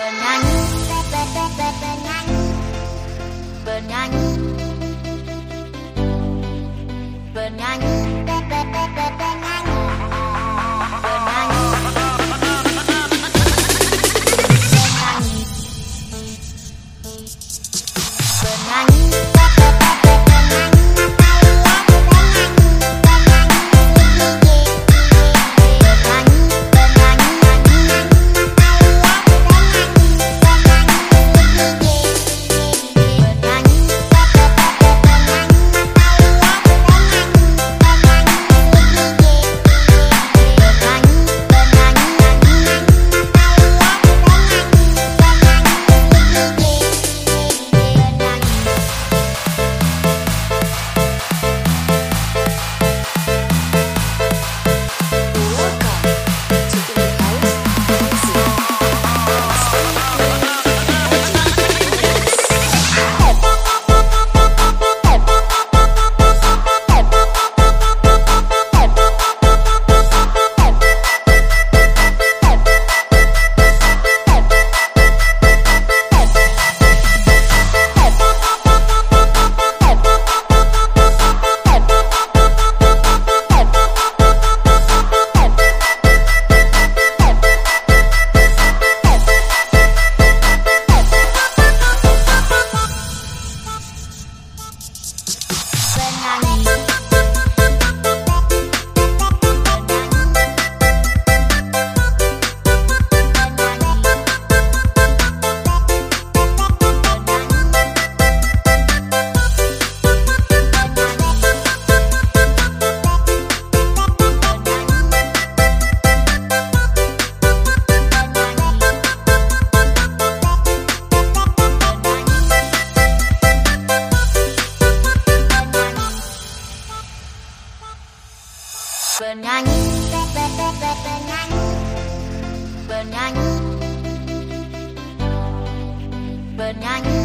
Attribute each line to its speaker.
Speaker 1: Penyanyi Penyanyi Penyanyi Penyanyi. Penyanyi. Penyanyi. Penyanyi